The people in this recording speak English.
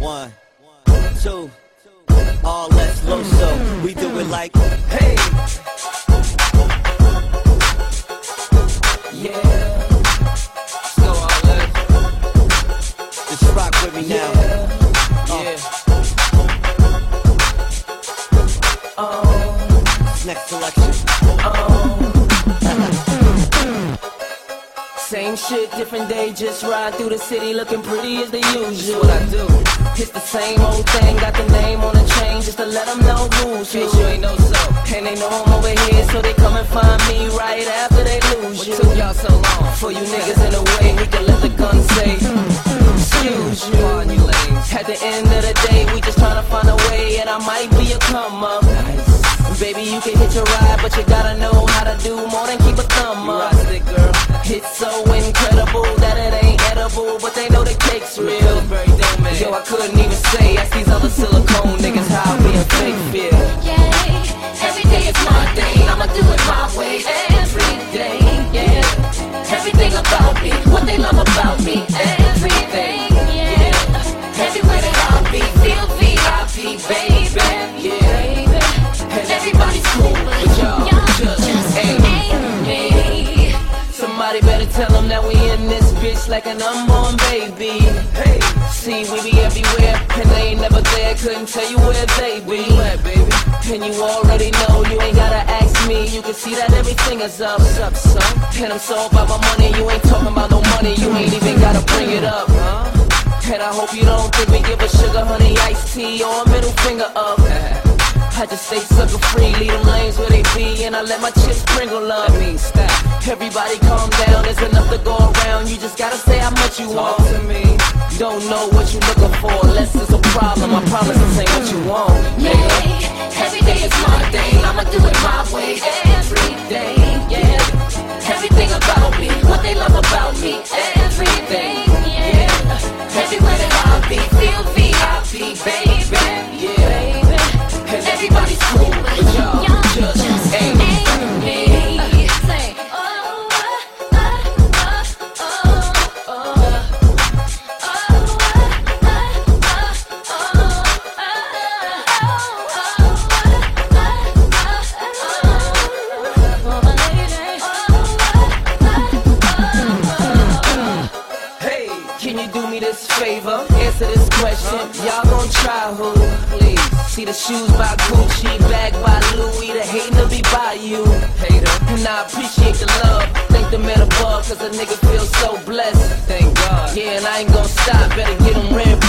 One, two, all let's low so we do it like, hey. Yeah. So all that. Just rock with me now. Same shit, different day, just ride through the city looking pretty as the usual. what I do. It's the same old thing, got the name on the chain just to let them know who's who. you ain't know so. And they know I'm over here, so they come and find me right after they lose What you. took y'all so long? For you niggas in the way, we can let the gun say, excuse you. You. At the end of the day, we just tryna find a way, and I might be a come up. Baby, you can hit your ride, but you gotta know how to couldn't even say, ask these other silicone niggas how being fake feel. Yeah, every day is my day. I'ma do it my way every day. Yeah, everything about me, what they love about me, everything. Yeah, everywhere that I be, feel VIP, baby. Yeah, and everybody's cool, but y'all just ain't me. Somebody better tell them that we in this bitch like an unborn baby. Hey, see, we be everywhere, and they ain't never there. Couldn't tell you where they be. Where at, baby? And you already know, you ain't gotta ask me. You can see that everything is up, up, son. And I'm so about my money, you ain't talking about no money. You ain't even gotta bring it up, huh? And I hope you don't think me give a sugar, honey, iced tea, or a middle finger up. I just stay sucker free, leave them lanes where they be, and I let my chips sprinkle up. I mean, stop. Everybody calm down, there's enough to go around. You just gotta say how much you Talk want. to me. Don't know what you looking for, unless it's a problem. I promise this ain't what you want. nigga. Yeah, every day is my day. I'ma do it my way every day. Yeah, everything about me, what they love about me, everything. Yeah, everywhere that I be, feel VIP, baby. This favor? Answer this question. Y'all gon' try who? Please. See the shoes by Gucci, bag by Louis, the to be by you. Hater. And I appreciate the love. Thank the man above, cause a nigga feels so blessed. Thank God. Yeah, and I ain't gon' stop. Better get them red